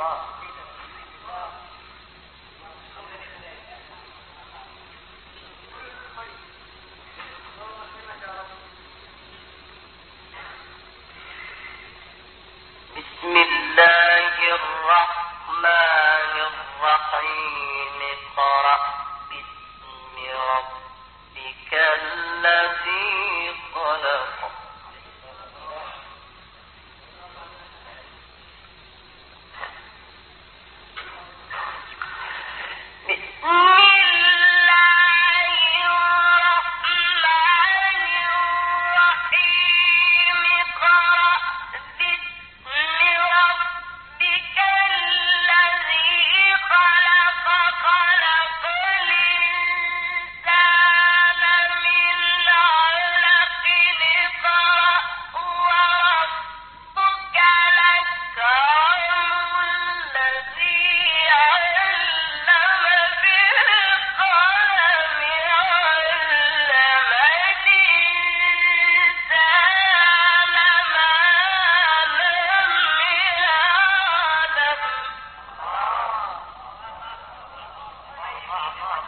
Mosque.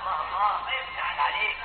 الله. الله. ما يفتح عليك.